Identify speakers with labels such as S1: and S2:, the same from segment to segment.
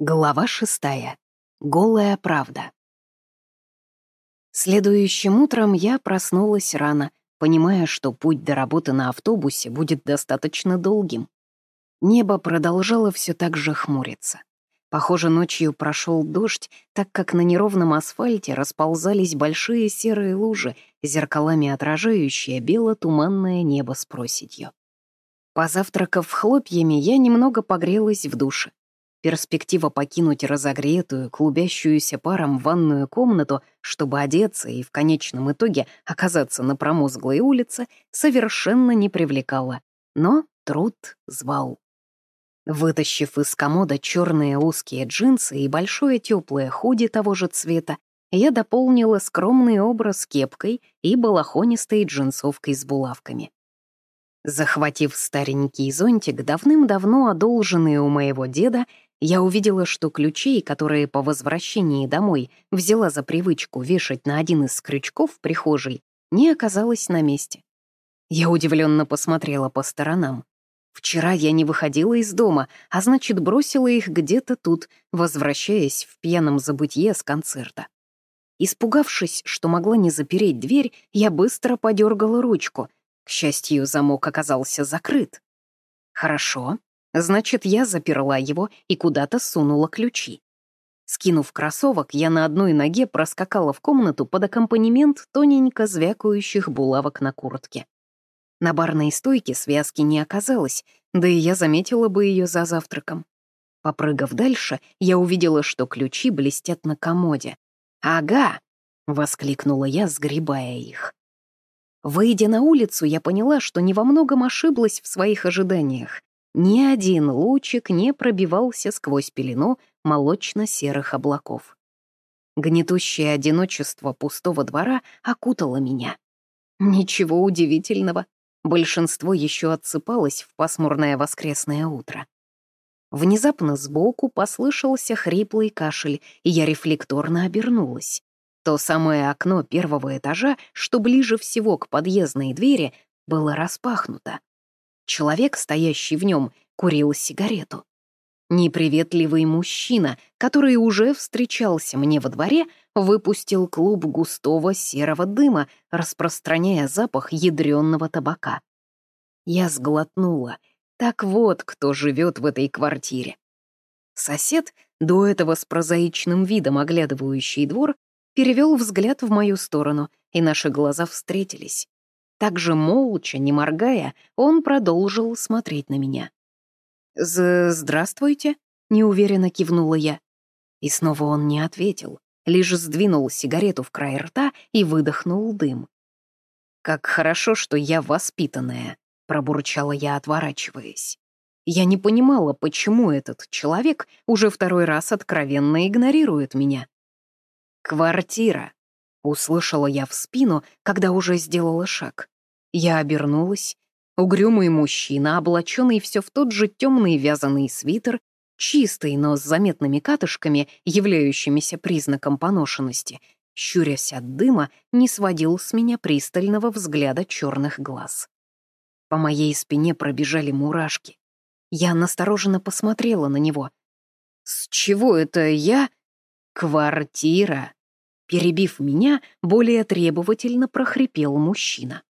S1: Глава шестая. Голая правда. Следующим утром я проснулась рано, понимая, что путь до работы на автобусе будет достаточно долгим. Небо продолжало все так же хмуриться. Похоже, ночью прошел дождь, так как на неровном асфальте расползались большие серые лужи, зеркалами отражающие бело-туманное небо с проседью. Позавтракав хлопьями, я немного погрелась в душе. Перспектива покинуть разогретую, клубящуюся паром ванную комнату, чтобы одеться и в конечном итоге оказаться на промозглой улице, совершенно не привлекала. Но труд звал. Вытащив из комода черные узкие джинсы и большое теплое худи того же цвета, я дополнила скромный образ кепкой и балахонистой джинсовкой с булавками. Захватив старенький зонтик, давным-давно одолженный у моего деда, я увидела, что ключей, которые по возвращении домой взяла за привычку вешать на один из крючков в прихожей, не оказалось на месте. Я удивленно посмотрела по сторонам. Вчера я не выходила из дома, а значит, бросила их где-то тут, возвращаясь в пьяном забытье с концерта. Испугавшись, что могла не запереть дверь, я быстро подергала ручку. К счастью, замок оказался закрыт. Хорошо, Значит, я заперла его и куда-то сунула ключи. Скинув кроссовок, я на одной ноге проскакала в комнату под аккомпанемент тоненько звякающих булавок на куртке. На барной стойке связки не оказалось, да и я заметила бы ее за завтраком. Попрыгав дальше, я увидела, что ключи блестят на комоде. «Ага!» — воскликнула я, сгребая их. Выйдя на улицу, я поняла, что не во многом ошиблась в своих ожиданиях. Ни один лучик не пробивался сквозь пелену молочно-серых облаков. Гнетущее одиночество пустого двора окутало меня. Ничего удивительного, большинство еще отсыпалось в пасмурное воскресное утро. Внезапно сбоку послышался хриплый кашель, и я рефлекторно обернулась. То самое окно первого этажа, что ближе всего к подъездной двери, было распахнуто. Человек, стоящий в нем, курил сигарету. Неприветливый мужчина, который уже встречался мне во дворе, выпустил клуб густого серого дыма, распространяя запах ядренного табака. Я сглотнула. Так вот, кто живет в этой квартире. Сосед, до этого с прозаичным видом оглядывающий двор, перевел взгляд в мою сторону, и наши глаза встретились. Так же молча, не моргая, он продолжил смотреть на меня. «Здравствуйте», — неуверенно кивнула я. И снова он не ответил, лишь сдвинул сигарету в край рта и выдохнул дым. «Как хорошо, что я воспитанная», — пробурчала я, отворачиваясь. Я не понимала, почему этот человек уже второй раз откровенно игнорирует меня. «Квартира», Услышала я в спину, когда уже сделала шаг. Я обернулась. Угрюмый мужчина, облаченный все в тот же темный вязаный свитер, чистый, но с заметными катышками, являющимися признаком поношенности, щурясь от дыма, не сводил с меня пристального взгляда черных глаз. По моей спине пробежали мурашки. Я настороженно посмотрела на него. «С чего это я?» «Квартира!» Перебив меня, более требовательно прохрипел мужчина.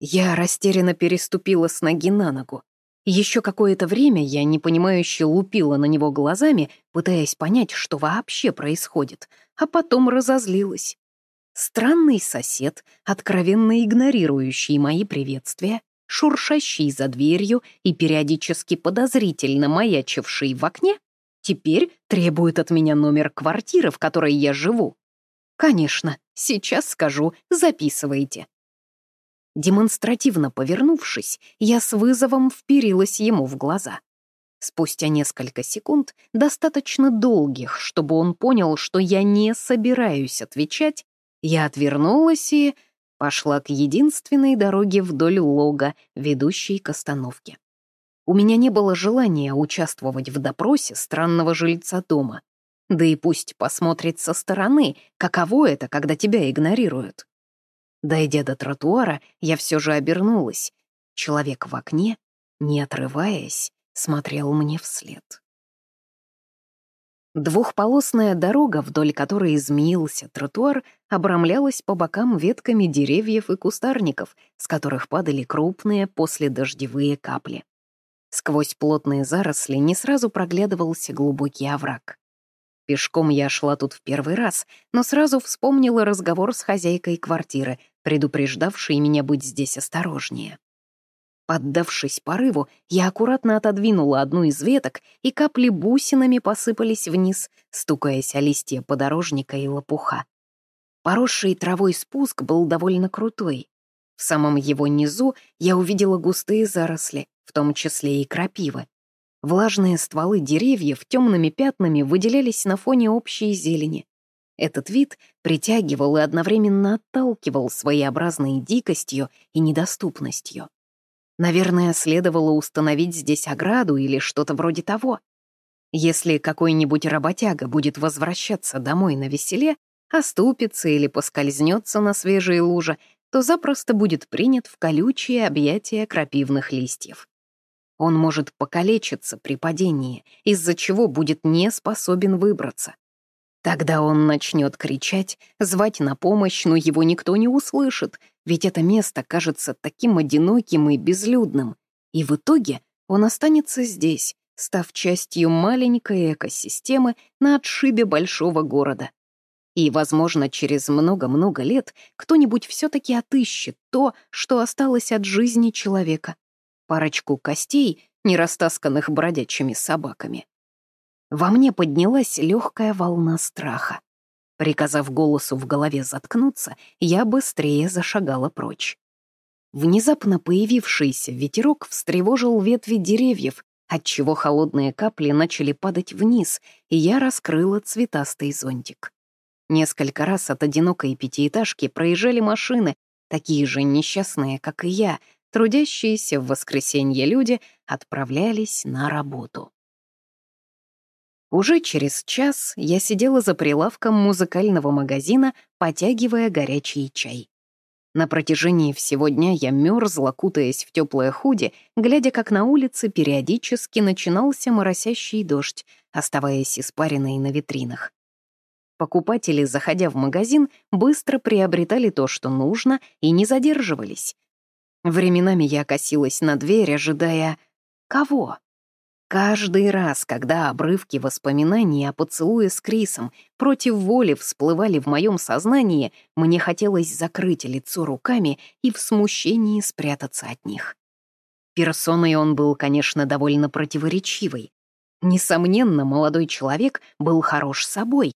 S1: Я растерянно переступила с ноги на ногу. Еще какое-то время я непонимающе лупила на него глазами, пытаясь понять, что вообще происходит, а потом разозлилась. Странный сосед, откровенно игнорирующий мои приветствия, шуршащий за дверью и периодически подозрительно маячивший в окне, теперь требует от меня номер квартиры, в которой я живу. «Конечно, сейчас скажу, записывайте». Демонстративно повернувшись, я с вызовом вперилась ему в глаза. Спустя несколько секунд, достаточно долгих, чтобы он понял, что я не собираюсь отвечать, я отвернулась и пошла к единственной дороге вдоль лога, ведущей к остановке. У меня не было желания участвовать в допросе странного жильца дома. Да и пусть посмотрит со стороны, каково это, когда тебя игнорируют. Дойдя до тротуара, я все же обернулась. Человек в окне, не отрываясь, смотрел мне вслед. Двухполосная дорога, вдоль которой измеился тротуар, обрамлялась по бокам ветками деревьев и кустарников, с которых падали крупные последождевые капли. Сквозь плотные заросли не сразу проглядывался глубокий овраг. Пешком я шла тут в первый раз, но сразу вспомнила разговор с хозяйкой квартиры, предупреждавшей меня быть здесь осторожнее. Поддавшись порыву, я аккуратно отодвинула одну из веток, и капли бусинами посыпались вниз, стукаясь о листья подорожника и лопуха. Поросший травой спуск был довольно крутой. В самом его низу я увидела густые заросли, в том числе и крапивы. Влажные стволы деревьев темными пятнами выделялись на фоне общей зелени. Этот вид притягивал и одновременно отталкивал своеобразной дикостью и недоступностью. Наверное, следовало установить здесь ограду или что-то вроде того. Если какой-нибудь работяга будет возвращаться домой на веселе, оступится или поскользнется на свежие лужи, то запросто будет принят в колючие объятия крапивных листьев. Он может покалечиться при падении, из-за чего будет не способен выбраться. Тогда он начнет кричать, звать на помощь, но его никто не услышит, ведь это место кажется таким одиноким и безлюдным. И в итоге он останется здесь, став частью маленькой экосистемы на отшибе большого города. И, возможно, через много-много лет кто-нибудь все-таки отыщет то, что осталось от жизни человека. Парочку костей, не растасканных бродячими собаками. Во мне поднялась легкая волна страха. Приказав голосу в голове заткнуться, я быстрее зашагала прочь. Внезапно появившийся ветерок встревожил ветви деревьев, отчего холодные капли начали падать вниз, и я раскрыла цветастый зонтик. Несколько раз от одинокой пятиэтажки проезжали машины, такие же несчастные, как и я, трудящиеся в воскресенье люди отправлялись на работу. Уже через час я сидела за прилавком музыкального магазина, потягивая горячий чай. На протяжении всего дня я мерзла, кутаясь в теплое худи, глядя, как на улице периодически начинался моросящий дождь, оставаясь испаренной на витринах. Покупатели, заходя в магазин, быстро приобретали то, что нужно, и не задерживались. Временами я косилась на дверь, ожидая... Кого? Каждый раз, когда обрывки воспоминаний о поцелуе с Крисом против воли всплывали в моем сознании, мне хотелось закрыть лицо руками и в смущении спрятаться от них. Персоной он был, конечно, довольно противоречивой. Несомненно, молодой человек был хорош собой.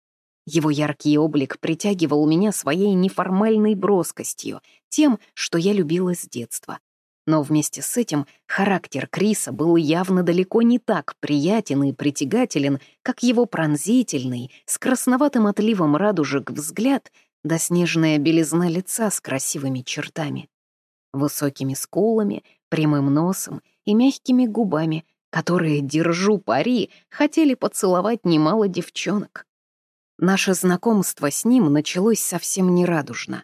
S1: Его яркий облик притягивал меня своей неформальной броскостью, тем, что я любила с детства. Но вместе с этим характер Криса был явно далеко не так приятен и притягателен, как его пронзительный, с красноватым отливом радужек взгляд да снежная белизна лица с красивыми чертами. Высокими скулами, прямым носом и мягкими губами, которые, держу пари, хотели поцеловать немало девчонок. Наше знакомство с ним началось совсем нерадужно.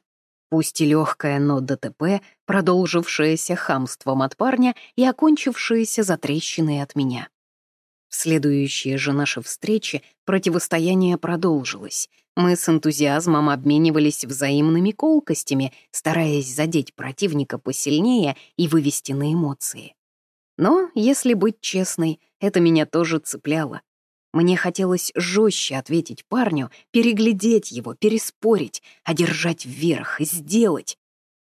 S1: Пусть и легкое, но ДТП, продолжившееся хамством от парня и окончившееся затрещиной от меня. В следующие же наши встречи противостояние продолжилось. Мы с энтузиазмом обменивались взаимными колкостями, стараясь задеть противника посильнее и вывести на эмоции. Но, если быть честной, это меня тоже цепляло. Мне хотелось жестче ответить парню, переглядеть его, переспорить, одержать вверх, сделать.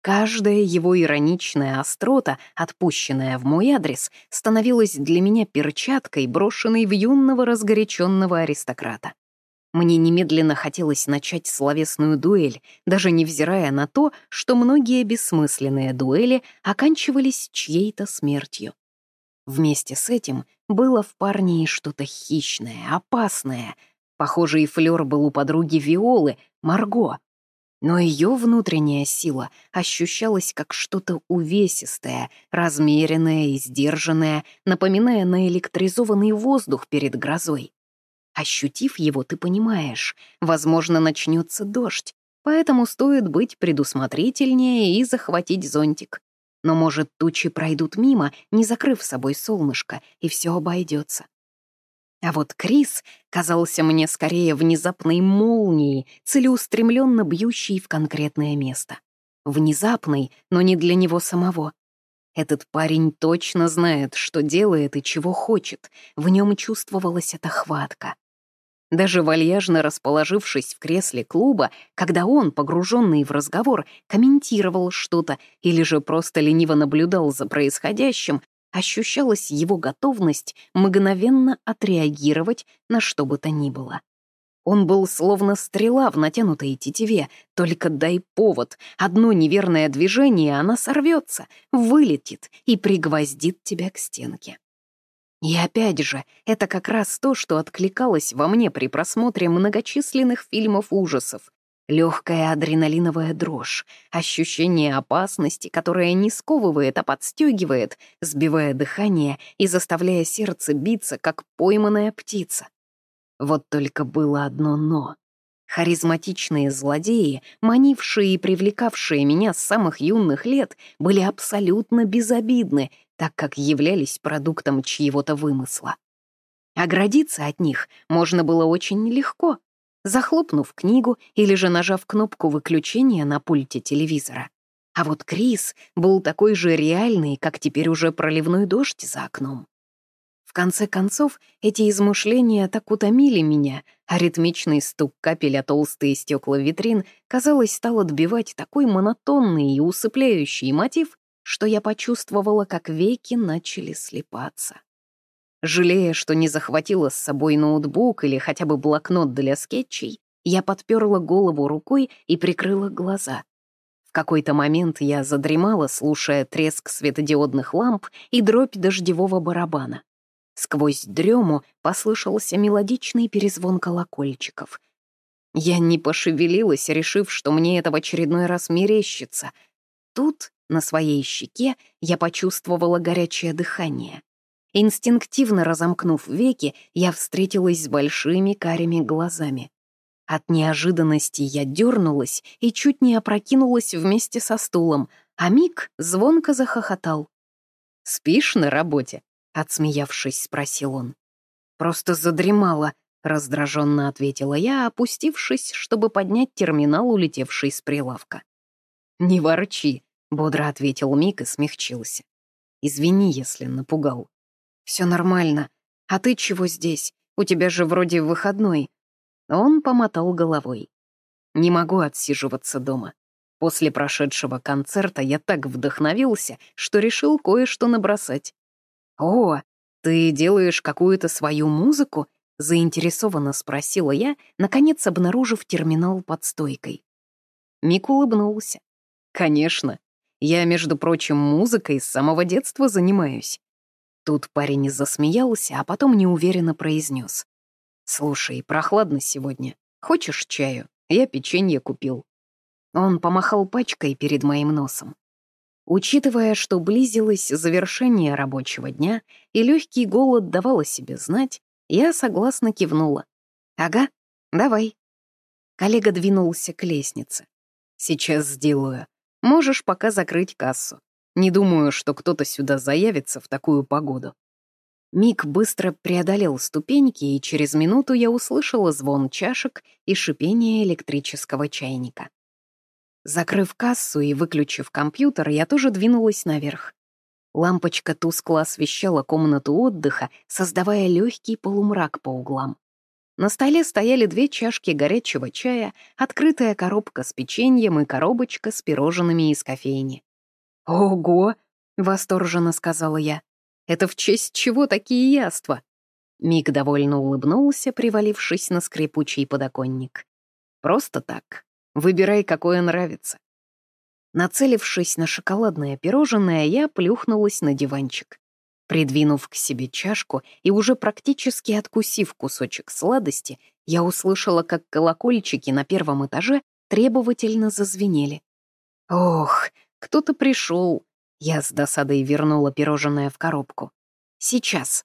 S1: Каждая его ироничная острота, отпущенная в мой адрес, становилась для меня перчаткой, брошенной в юного разгоряченного аристократа. Мне немедленно хотелось начать словесную дуэль, даже невзирая на то, что многие бессмысленные дуэли оканчивались чьей-то смертью. Вместе с этим было в парне и что-то хищное, опасное. Похоже, и флёр был у подруги Виолы, Марго. Но ее внутренняя сила ощущалась как что-то увесистое, размеренное и сдержанное, напоминая наэлектризованный воздух перед грозой. Ощутив его, ты понимаешь, возможно, начнется дождь, поэтому стоит быть предусмотрительнее и захватить зонтик. Но, может, тучи пройдут мимо, не закрыв собой солнышко, и все обойдется. А вот Крис казался мне скорее внезапной молнией, целеустремленно бьющей в конкретное место. Внезапной, но не для него самого. Этот парень точно знает, что делает и чего хочет. В нем чувствовалась эта хватка. Даже вальяжно расположившись в кресле клуба, когда он, погруженный в разговор, комментировал что-то или же просто лениво наблюдал за происходящим, ощущалась его готовность мгновенно отреагировать на что бы то ни было. Он был словно стрела в натянутой тетиве, только дай повод, одно неверное движение, она сорвется, вылетит и пригвоздит тебя к стенке. И опять же, это как раз то, что откликалось во мне при просмотре многочисленных фильмов ужасов, Легкая адреналиновая дрожь, ощущение опасности, которое не сковывает, а подстегивает, сбивая дыхание и заставляя сердце биться, как пойманная птица. Вот только было одно «но». Харизматичные злодеи, манившие и привлекавшие меня с самых юных лет, были абсолютно безобидны, так как являлись продуктом чьего-то вымысла. Оградиться от них можно было очень легко, захлопнув книгу или же нажав кнопку выключения на пульте телевизора. А вот Крис был такой же реальный, как теперь уже проливной дождь за окном. Конце концов, эти измышления так утомили меня, а ритмичный стук капель о толстые стекла витрин, казалось, стал отбивать такой монотонный и усыпляющий мотив, что я почувствовала, как веки начали слепаться. Жалея, что не захватила с собой ноутбук или хотя бы блокнот для скетчей, я подперла голову рукой и прикрыла глаза. В какой-то момент я задремала, слушая треск светодиодных ламп и дробь дождевого барабана. Сквозь дрему послышался мелодичный перезвон колокольчиков. Я не пошевелилась, решив, что мне это в очередной раз мерещится. Тут, на своей щеке, я почувствовала горячее дыхание. Инстинктивно разомкнув веки, я встретилась с большими карими глазами. От неожиданности я дернулась и чуть не опрокинулась вместе со стулом, а Мик звонко захохотал. «Спишь на работе?» — отсмеявшись, спросил он. «Просто задремала», — раздраженно ответила я, опустившись, чтобы поднять терминал, улетевший с прилавка. «Не ворчи», — бодро ответил Мик и смягчился. «Извини, если напугал. Все нормально. А ты чего здесь? У тебя же вроде выходной». Он помотал головой. «Не могу отсиживаться дома. После прошедшего концерта я так вдохновился, что решил кое-что набросать». «О, ты делаешь какую-то свою музыку?» — заинтересованно спросила я, наконец обнаружив терминал под стойкой. Мик улыбнулся. «Конечно. Я, между прочим, музыкой с самого детства занимаюсь. Тут парень засмеялся, а потом неуверенно произнес. «Слушай, прохладно сегодня. Хочешь чаю? Я печенье купил». Он помахал пачкой перед моим носом. Учитывая, что близилось завершение рабочего дня и легкий голод давал о себе знать, я согласно кивнула. «Ага, давай». Коллега двинулся к лестнице. «Сейчас сделаю. Можешь пока закрыть кассу. Не думаю, что кто-то сюда заявится в такую погоду. Мик быстро преодолел ступеньки, и через минуту я услышала звон чашек и шипение электрического чайника. Закрыв кассу и выключив компьютер, я тоже двинулась наверх. Лампочка тускло освещала комнату отдыха, создавая легкий полумрак по углам. На столе стояли две чашки горячего чая, открытая коробка с печеньем и коробочка с пирожными из кофейни. «Ого!» — восторженно сказала я. «Это в честь чего такие яства?» Мик довольно улыбнулся, привалившись на скрипучий подоконник. «Просто так. Выбирай, какое нравится». Нацелившись на шоколадное пирожное, я плюхнулась на диванчик. Придвинув к себе чашку и уже практически откусив кусочек сладости, я услышала, как колокольчики на первом этаже требовательно зазвенели. Ох, кто-то пришел. Я с досадой вернула пирожное в коробку. Сейчас.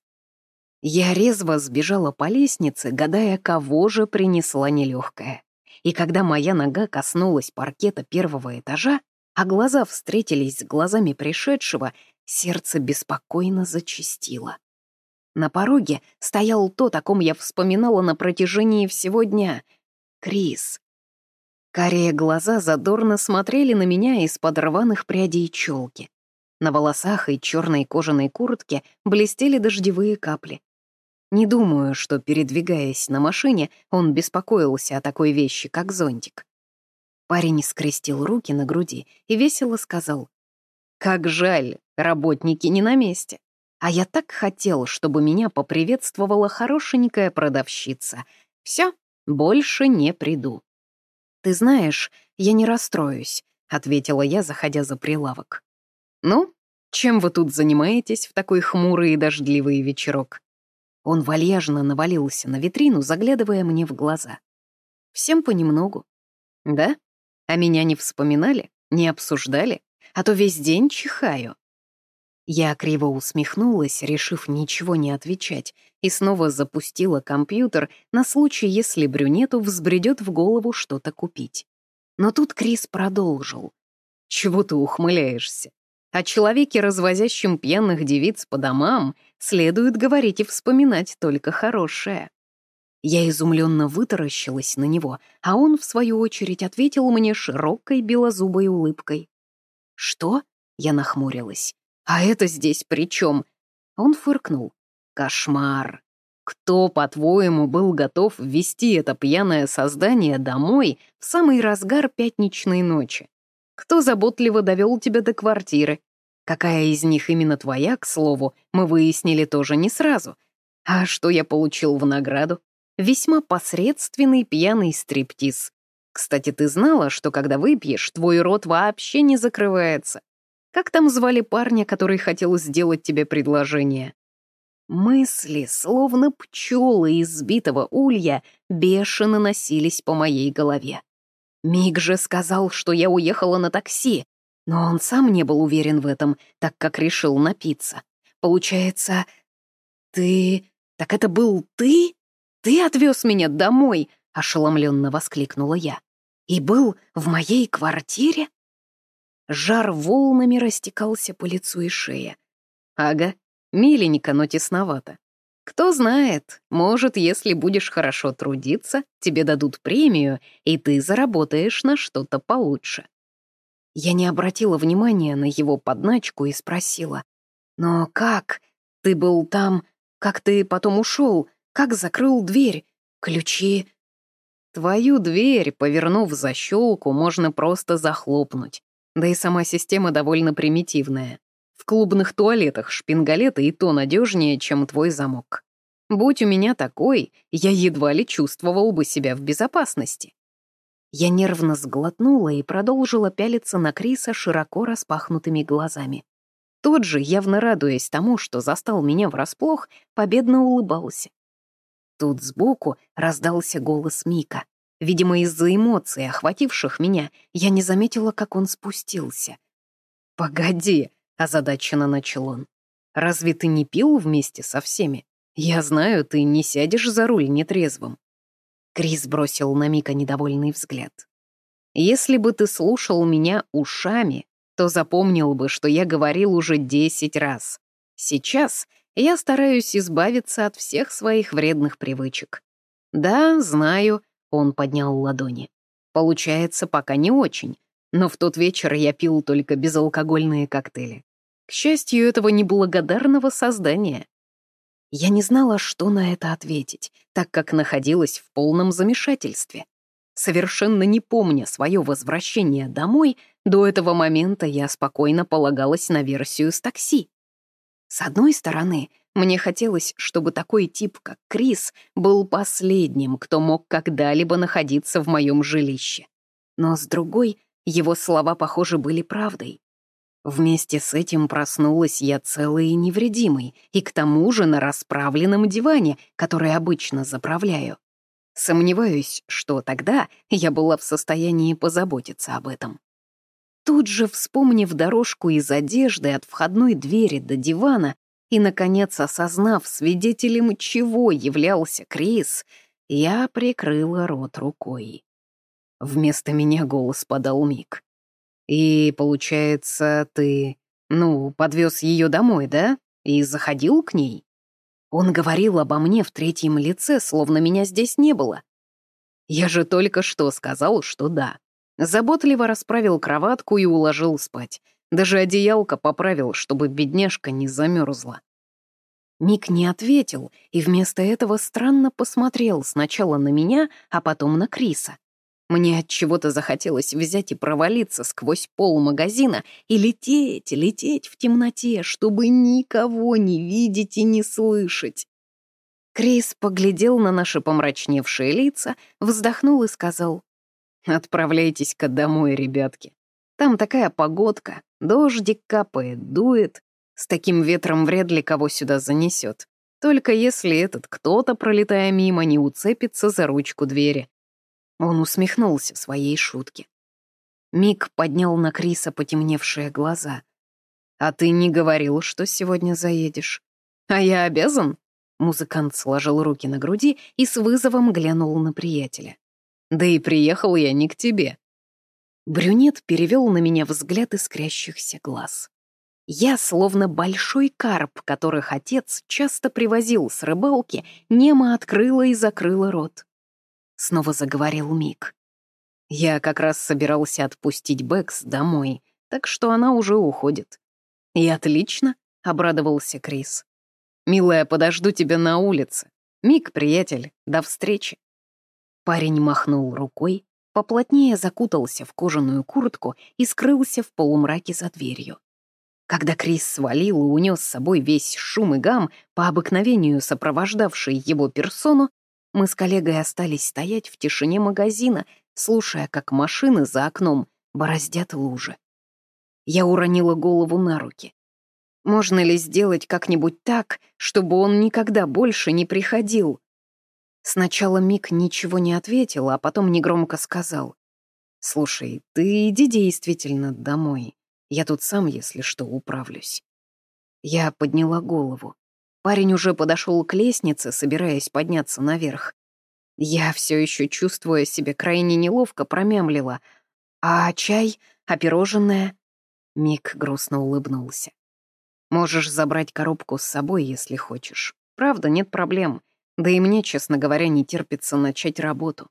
S1: Я резво сбежала по лестнице, гадая, кого же принесла нелегкая. И когда моя нога коснулась паркета первого этажа, а глаза встретились с глазами пришедшего, сердце беспокойно зачастило. На пороге стоял то, о ком я вспоминала на протяжении всего дня. Крис. Карие глаза задорно смотрели на меня из-под рваных прядей челки. На волосах и черной кожаной куртке блестели дождевые капли. Не думаю, что, передвигаясь на машине, он беспокоился о такой вещи, как зонтик. Парень скрестил руки на груди и весело сказал, «Как жаль, работники не на месте. А я так хотел, чтобы меня поприветствовала хорошенькая продавщица. Все, больше не приду». «Ты знаешь, я не расстроюсь», — ответила я, заходя за прилавок. «Ну, чем вы тут занимаетесь в такой хмурый и дождливый вечерок?» Он вальяжно навалился на витрину, заглядывая мне в глаза. «Всем понемногу». «Да? А меня не вспоминали? Не обсуждали? А то весь день чихаю». Я криво усмехнулась, решив ничего не отвечать, и снова запустила компьютер на случай, если брюнету взбредет в голову что-то купить. Но тут Крис продолжил. «Чего ты ухмыляешься? О человеке, развозящем пьяных девиц по домам, следует говорить и вспоминать только хорошее». Я изумленно вытаращилась на него, а он, в свою очередь, ответил мне широкой белозубой улыбкой. «Что?» — я нахмурилась. «А это здесь при чем?» Он фыркнул. «Кошмар! Кто, по-твоему, был готов ввести это пьяное создание домой в самый разгар пятничной ночи? Кто заботливо довел тебя до квартиры? Какая из них именно твоя, к слову, мы выяснили тоже не сразу. А что я получил в награду? Весьма посредственный пьяный стриптиз. Кстати, ты знала, что когда выпьешь, твой рот вообще не закрывается? Как там звали парня, который хотел сделать тебе предложение? Мысли, словно пчелы из сбитого улья, бешено носились по моей голове. Миг же сказал, что я уехала на такси, но он сам не был уверен в этом, так как решил напиться. Получается, ты... Так это был ты? Ты отвез меня домой, ошеломленно воскликнула я. И был в моей квартире? Жар волнами растекался по лицу и шее. Ага, миленько, но тесновато. Кто знает, может, если будешь хорошо трудиться, тебе дадут премию, и ты заработаешь на что-то получше. Я не обратила внимания на его подначку и спросила. «Но как? Ты был там? Как ты потом ушел? Как закрыл дверь? Ключи?» «Твою дверь, повернув защелку, можно просто захлопнуть. Да и сама система довольно примитивная. Клубных туалетах шпингалеты и то надежнее, чем твой замок. Будь у меня такой, я едва ли чувствовал бы себя в безопасности. Я нервно сглотнула и продолжила пялиться на Криса широко распахнутыми глазами. Тот же, явно радуясь тому, что застал меня врасплох, победно улыбался. Тут сбоку раздался голос Мика. Видимо, из-за эмоций, охвативших меня, я не заметила, как он спустился. «Погоди», — озадаченно начал он. «Разве ты не пил вместе со всеми? Я знаю, ты не сядешь за руль нетрезвым». Крис бросил на Мика недовольный взгляд. «Если бы ты слушал меня ушами, то запомнил бы, что я говорил уже десять раз. Сейчас я стараюсь избавиться от всех своих вредных привычек. Да, знаю, он поднял ладони. Получается, пока не очень. Но в тот вечер я пил только безалкогольные коктейли. К счастью, этого неблагодарного создания. Я не знала, что на это ответить, так как находилась в полном замешательстве. Совершенно не помня свое возвращение домой, до этого момента я спокойно полагалась на версию с такси. С одной стороны, мне хотелось, чтобы такой тип, как Крис, был последним, кто мог когда-либо находиться в моем жилище. Но с другой, его слова, похоже, были правдой. Вместе с этим проснулась я целой и невредимой, и к тому же на расправленном диване, который обычно заправляю. Сомневаюсь, что тогда я была в состоянии позаботиться об этом. Тут же, вспомнив дорожку из одежды от входной двери до дивана, и, наконец, осознав, свидетелем чего являлся Крис, я прикрыла рот рукой. Вместо меня голос подал Мик. «И, получается, ты, ну, подвез ее домой, да? И заходил к ней?» Он говорил обо мне в третьем лице, словно меня здесь не было. Я же только что сказал, что да. Заботливо расправил кроватку и уложил спать. Даже одеялко поправил, чтобы бедняжка не замерзла. Мик не ответил и вместо этого странно посмотрел сначала на меня, а потом на Криса. Мне от чего-то захотелось взять и провалиться сквозь пол магазина и лететь, лететь в темноте, чтобы никого не видеть и не слышать. Крис поглядел на наши помрачневшие лица, вздохнул и сказал, «Отправляйтесь-ка домой, ребятки. Там такая погодка, дождик капает, дует. С таким ветром вряд ли кого сюда занесет. Только если этот кто-то, пролетая мимо, не уцепится за ручку двери. Он усмехнулся своей шутке. Мик поднял на Криса потемневшие глаза. «А ты не говорил, что сегодня заедешь?» «А я обязан?» Музыкант сложил руки на груди и с вызовом глянул на приятеля. «Да и приехал я не к тебе». Брюнет перевел на меня взгляд искрящихся глаз. Я, словно большой карп, которых отец часто привозил с рыбалки, немо открыла и закрыла рот. Снова заговорил Мик. Я как раз собирался отпустить Бэкс домой, так что она уже уходит. И отлично, — обрадовался Крис. «Милая, подожду тебя на улице. Мик, приятель, до встречи». Парень махнул рукой, поплотнее закутался в кожаную куртку и скрылся в полумраке за дверью. Когда Крис свалил и унес с собой весь шум и гам, по обыкновению сопровождавший его персону, мы с коллегой остались стоять в тишине магазина, слушая, как машины за окном бороздят лужи. Я уронила голову на руки. Можно ли сделать как-нибудь так, чтобы он никогда больше не приходил? Сначала Мик ничего не ответил, а потом негромко сказал. «Слушай, ты иди действительно домой. Я тут сам, если что, управлюсь». Я подняла голову. Парень уже подошел к лестнице, собираясь подняться наверх. Я все еще, чувствуя себя крайне неловко, промямлила. «А чай? А пирожное?» Мик грустно улыбнулся. «Можешь забрать коробку с собой, если хочешь. Правда, нет проблем. Да и мне, честно говоря, не терпится начать работу».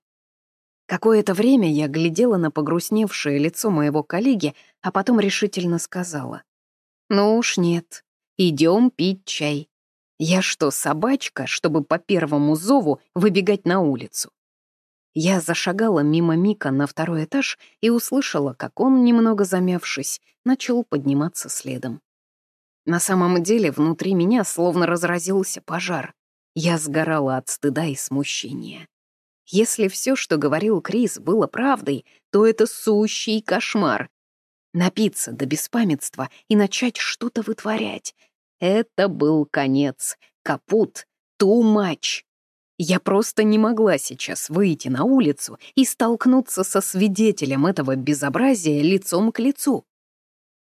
S1: Какое-то время я глядела на погрустневшее лицо моего коллеги, а потом решительно сказала. «Ну уж нет. Идем пить чай. Я что, собачка, чтобы по первому зову выбегать на улицу? Я зашагала мимо Мика на второй этаж и услышала, как он, немного замявшись, начал подниматься следом. На самом деле внутри меня словно разразился пожар. Я сгорала от стыда и смущения. Если все, что говорил Крис, было правдой, то это сущий кошмар. Напиться до беспамятства и начать что-то вытворять, это был конец. Капут. Too much. Я просто не могла сейчас выйти на улицу и столкнуться со свидетелем этого безобразия лицом к лицу.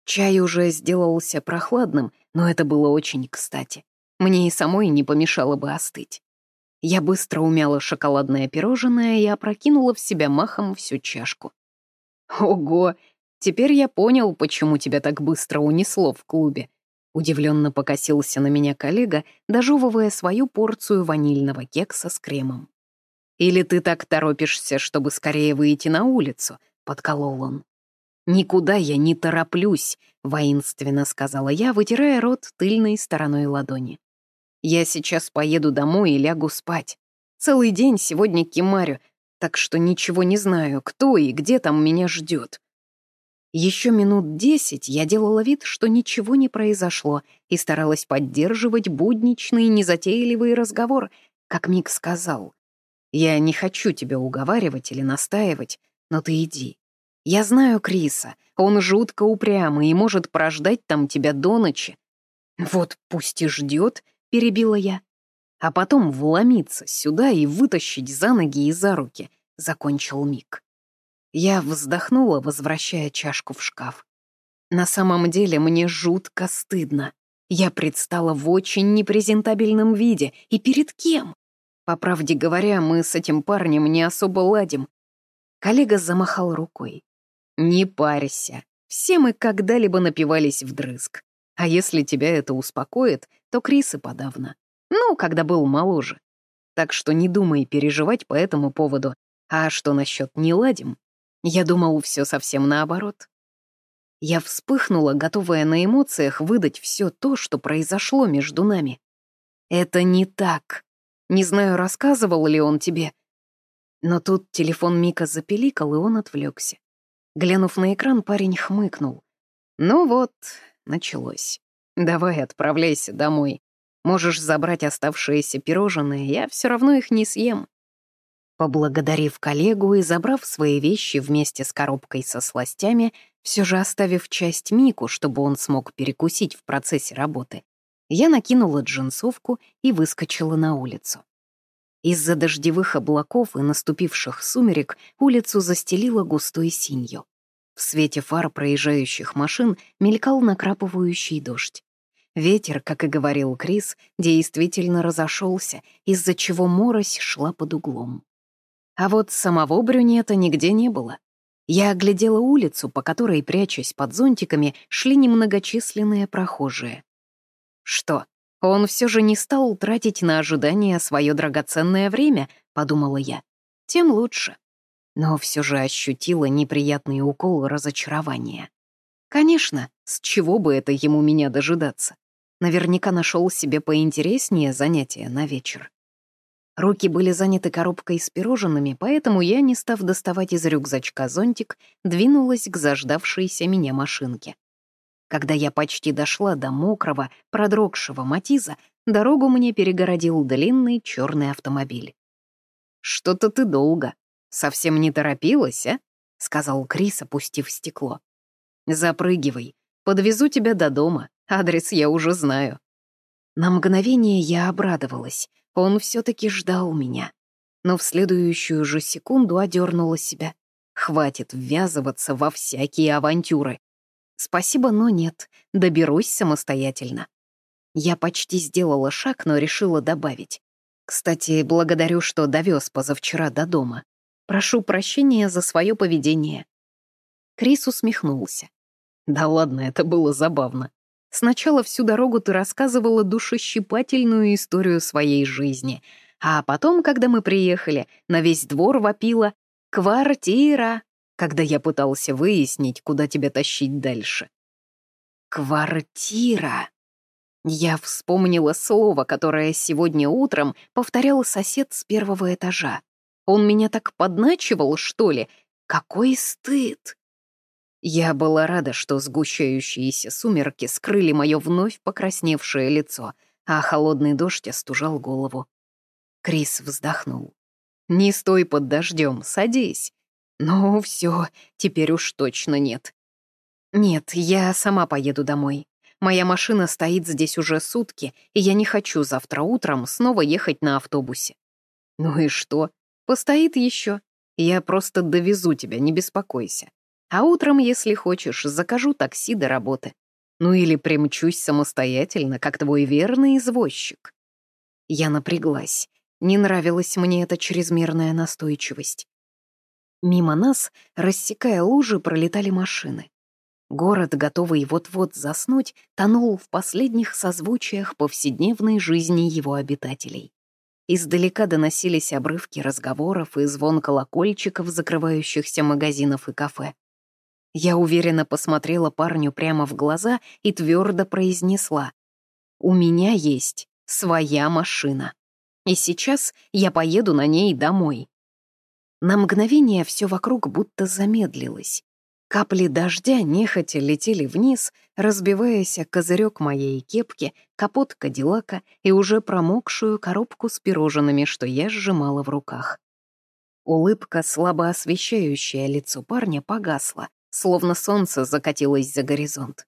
S1: Чай уже сделался прохладным, но это было очень кстати. Мне и самой не помешало бы остыть. Я быстро умяла шоколадное пирожное и опрокинула в себя махом всю чашку. «Ого! Теперь я понял, почему тебя так быстро унесло в клубе», Удивленно покосился на меня коллега, дожевывая свою порцию ванильного кекса с кремом. «Или ты так торопишься, чтобы скорее выйти на улицу?» — подколол он. «Никуда я не тороплюсь», — воинственно сказала я, вытирая рот тыльной стороной ладони. «Я сейчас поеду домой и лягу спать. Целый день сегодня кемарю, так что ничего не знаю, кто и где там меня ждет. Еще минут десять я делала вид, что ничего не произошло, и старалась поддерживать будничный, незатейливый разговор, как Мик сказал. «Я не хочу тебя уговаривать или настаивать, но ты иди. Я знаю Криса, он жутко упрямый и может прождать там тебя до ночи». «Вот пусть и ждет», — перебила я. «А потом вломиться сюда и вытащить за ноги и за руки», — закончил Мик. Я вздохнула, возвращая чашку в шкаф. На самом деле мне жутко стыдно. Я предстала в очень непрезентабельном виде. И перед кем? По правде говоря, мы с этим парнем не особо ладим. Коллега замахал рукой. «Не парься. Все мы когда-либо напивались вдрызг. А если тебя это успокоит, то Крис и подавно. Ну, когда был моложе. Так что не думай переживать по этому поводу. А что насчет «не ладим»? Я думал, все совсем наоборот. Я вспыхнула, готовая на эмоциях выдать все то, что произошло между нами. Это не так. Не знаю, рассказывал ли он тебе. Но тут телефон Мика запеликал, и он отвлекся. Глянув на экран, парень хмыкнул. «Ну вот, началось. Давай отправляйся домой. Можешь забрать оставшиеся пирожные, я все равно их не съем». Поблагодарив коллегу и забрав свои вещи вместе с коробкой со сластями, все же оставив часть Мику, чтобы он смог перекусить в процессе работы, я накинула джинсовку и выскочила на улицу. Из-за дождевых облаков и наступивших сумерек улицу застелило густой синью. В свете фар проезжающих машин мелькал накрапывающий дождь. Ветер, как и говорил Крис, действительно разошелся, из-за чего морось шла под углом. А вот самого брюнета нигде не было. Я оглядела улицу, по которой, прячась под зонтиками, шли немногочисленные прохожие. Что, он все же не стал тратить на ожидание свое драгоценное время, подумала я. Тем лучше. Но все же ощутила неприятный укол разочарования. Конечно, с чего бы это ему меня дожидаться? Наверняка нашел себе поинтереснее занятие на вечер. Руки были заняты коробкой с пирожными, поэтому я, не став доставать из рюкзачка зонтик, двинулась к заждавшейся меня машинке. Когда я почти дошла до мокрого, продрогшего Матиза, дорогу мне перегородил длинный черный автомобиль. «Что-то ты долго. Совсем не торопилась, а?» — сказал Крис, опустив стекло. «Запрыгивай. Подвезу тебя до дома. Адрес я уже знаю». На мгновение я обрадовалась. Он все таки ждал меня. Но в следующую же секунду одернула себя. Хватит ввязываться во всякие авантюры. Спасибо, но нет. Доберусь самостоятельно. Я почти сделала шаг, но решила добавить. Кстати, благодарю, что довез позавчера до дома. Прошу прощения за свое поведение. Крис усмехнулся. Да ладно, это было забавно. Сначала всю дорогу ты рассказывала душещипательную историю своей жизни, а потом, когда мы приехали, на весь двор вопила «Квартира!», когда я пытался выяснить, куда тебя тащить дальше. «Квартира!» Я вспомнила слово, которое сегодня утром повторял сосед с первого этажа. Он меня так подначивал, что ли? Какой стыд! Я была рада, что сгущающиеся сумерки скрыли мое вновь покрасневшее лицо, а холодный дождь остужал голову. Крис вздохнул. «Не стой под дождем, садись». «Ну, все, теперь уж точно нет». «Нет, я сама поеду домой. Моя машина стоит здесь уже сутки, и я не хочу завтра утром снова ехать на автобусе». «Ну и что? Постоит еще. Я просто довезу тебя, не беспокойся. А утром, если хочешь, закажу такси до работы. Ну или примчусь самостоятельно, как твой верный извозчик. Я напряглась. Не нравилась мне эта чрезмерная настойчивость. Мимо нас, рассекая лужи, пролетали машины. Город, готовый вот-вот заснуть, тонул в последних созвучиях повседневной жизни его обитателей. Издалека доносились обрывки разговоров и звон колокольчиков закрывающихся магазинов и кафе. Я уверенно посмотрела парню прямо в глаза и твердо произнесла. «У меня есть своя машина. И сейчас я поеду на ней домой». На мгновение все вокруг будто замедлилось. Капли дождя нехотя летели вниз, разбиваясь о козырек моей кепки, капот Кадиллака и уже промокшую коробку с пирожными, что я сжимала в руках. Улыбка, слабо освещающая лицо парня, погасла, словно солнце закатилось за горизонт.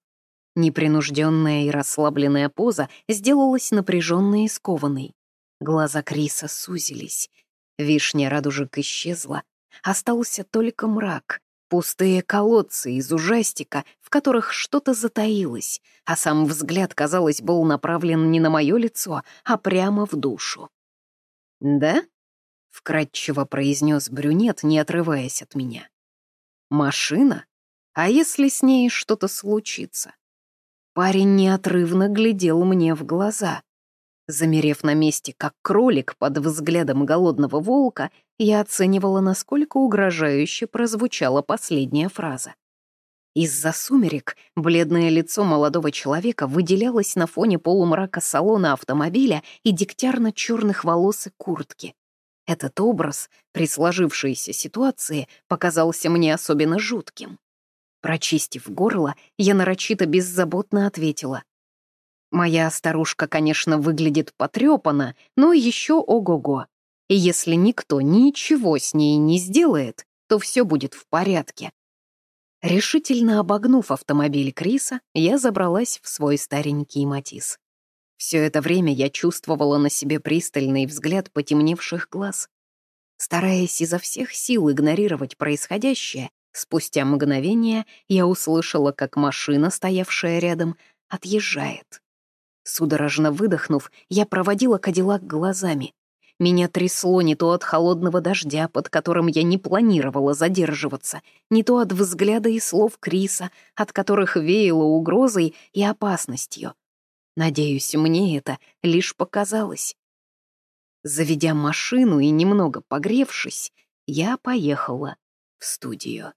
S1: Непринужденная и расслабленная поза сделалась напряженной и скованной. Глаза Криса сузились. Вишня радужек исчезла. Остался только мрак, пустые колодцы из ужастика, в которых что-то затаилось, а сам взгляд, казалось, был направлен не на мое лицо, а прямо в душу. «Да?» — вкратчиво произнес брюнет, не отрываясь от меня. «Машина? А если с ней что-то случится? Парень неотрывно глядел мне в глаза. Замерев на месте, как кролик под взглядом голодного волка, я оценивала, насколько угрожающе прозвучала последняя фраза. Из-за сумерек бледное лицо молодого человека выделялось на фоне полумрака салона автомобиля и дегтярно-черных волос и куртки. Этот образ при сложившейся ситуации показался мне особенно жутким. Прочистив горло, я нарочито беззаботно ответила. «Моя старушка, конечно, выглядит потрепанно, но еще ого-го. И если никто ничего с ней не сделает, то все будет в порядке. Решительно обогнув автомобиль Криса, я забралась в свой старенький Матис. Все это время я чувствовала на себе пристальный взгляд потемневших глаз. Стараясь изо всех сил игнорировать происходящее, спустя мгновение я услышала, как машина, стоявшая рядом, отъезжает. Судорожно выдохнув, я проводила Кадиллак глазами. Меня трясло не то от холодного дождя, под которым я не планировала задерживаться, не то от взгляда и слов Криса, от которых веяло угрозой и опасностью. Надеюсь, мне это лишь показалось. Заведя машину и немного погревшись, я поехала в студию.